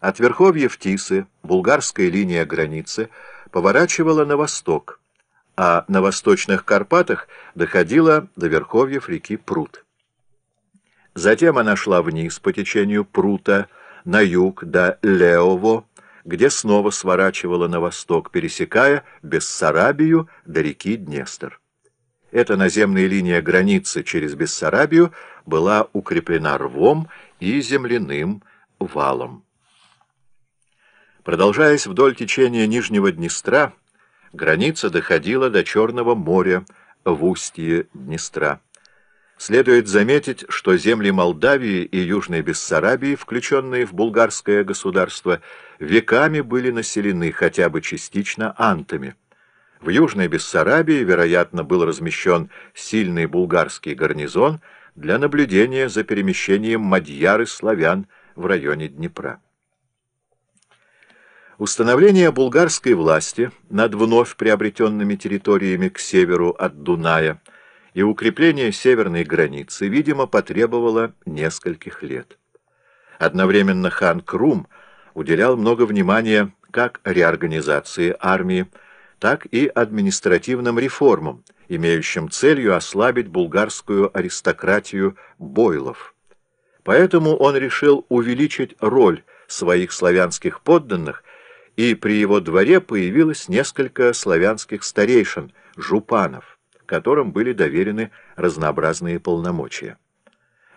От верховьев Тисы булгарская линия границы поворачивала на восток, а на восточных Карпатах доходила до верховьев реки Прут. Затем она шла вниз по течению Прута на юг до Леово, где снова сворачивала на восток, пересекая Бессарабию до реки Днестр. Эта наземная линия границы через Бессарабию была укреплена рвом и земляным валом. Продолжаясь вдоль течения Нижнего Днестра, граница доходила до Черного моря в устье Днестра. Следует заметить, что земли Молдавии и Южной Бессарабии, включенные в булгарское государство, веками были населены хотя бы частично антами. В Южной Бессарабии, вероятно, был размещен сильный булгарский гарнизон для наблюдения за перемещением мадьяр и славян в районе Днепра. Установление булгарской власти над вновь приобретенными территориями к северу от Дуная и укрепление северной границы, видимо, потребовало нескольких лет. Одновременно хан Крум уделял много внимания как реорганизации армии, так и административным реформам, имеющим целью ослабить булгарскую аристократию бойлов. Поэтому он решил увеличить роль своих славянских подданных, и при его дворе появилось несколько славянских старейшин, жупанов, которым были доверены разнообразные полномочия.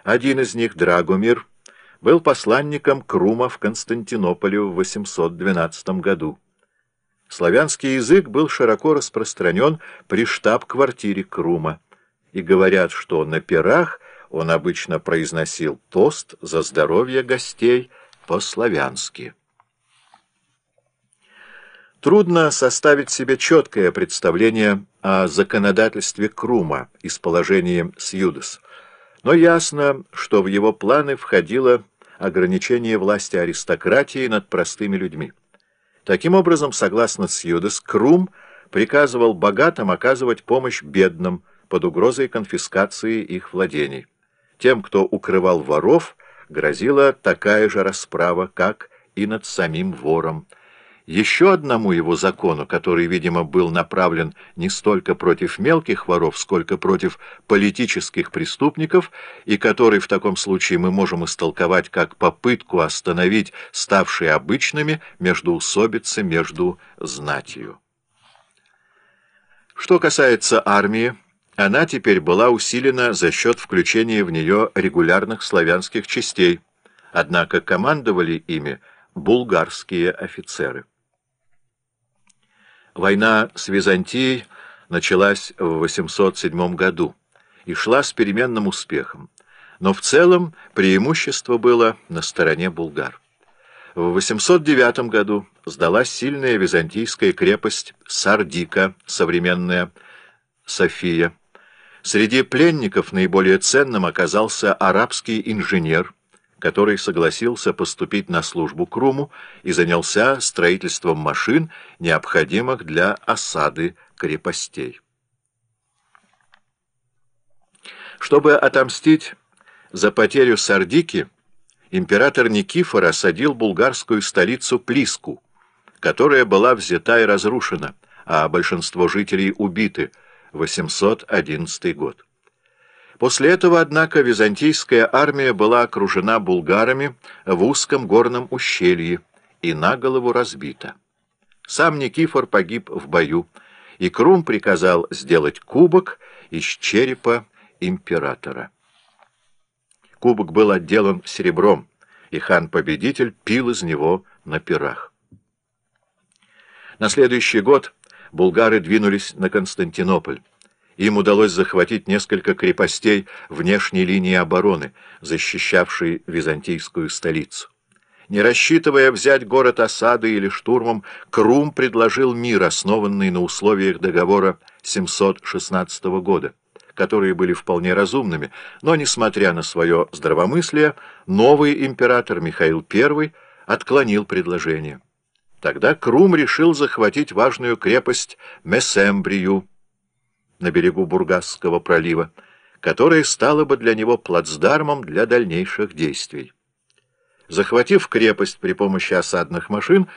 Один из них, Драгомир, был посланником Крума в Константинополе в 812 году. Славянский язык был широко распространен при штаб-квартире Крума, и говорят, что на пирах он обычно произносил тост за здоровье гостей по-славянски. Трудно составить себе четкое представление о законодательстве Крума и с положением Сьюдес, но ясно, что в его планы входило ограничение власти аристократии над простыми людьми. Таким образом, согласно Сьюдес, Крум приказывал богатым оказывать помощь бедным под угрозой конфискации их владений. Тем, кто укрывал воров, грозила такая же расправа, как и над самим вором. Еще одному его закону, который, видимо, был направлен не столько против мелких воров, сколько против политических преступников, и который в таком случае мы можем истолковать как попытку остановить ставшие обычными междоусобицы между знатью. Что касается армии, она теперь была усилена за счет включения в нее регулярных славянских частей, однако командовали ими булгарские офицеры. Война с Византией началась в 807 году и шла с переменным успехом, но в целом преимущество было на стороне булгар. В 809 году сдалась сильная византийская крепость Сардика, современная София. Среди пленников наиболее ценным оказался арабский инженер – который согласился поступить на службу Круму и занялся строительством машин, необходимых для осады крепостей. Чтобы отомстить за потерю Сардики, император Никифор осадил булгарскую столицу Плиску, которая была взята и разрушена, а большинство жителей убиты, 811 год. После этого, однако, византийская армия была окружена булгарами в узком горном ущелье и на голову разбита. Сам Никифор погиб в бою, и Крум приказал сделать кубок из черепа императора. Кубок был отделан серебром, и хан-победитель пил из него на пирах. На следующий год булгары двинулись на Константинополь. Им удалось захватить несколько крепостей внешней линии обороны, защищавшей византийскую столицу. Не рассчитывая взять город осадой или штурмом, Крум предложил мир, основанный на условиях договора 716 года, которые были вполне разумными, но, несмотря на свое здравомыслие, новый император Михаил I отклонил предложение. Тогда Крум решил захватить важную крепость Месембрию, на берегу Бургасского пролива, которая стала бы для него плацдармом для дальнейших действий. Захватив крепость при помощи осадных машин,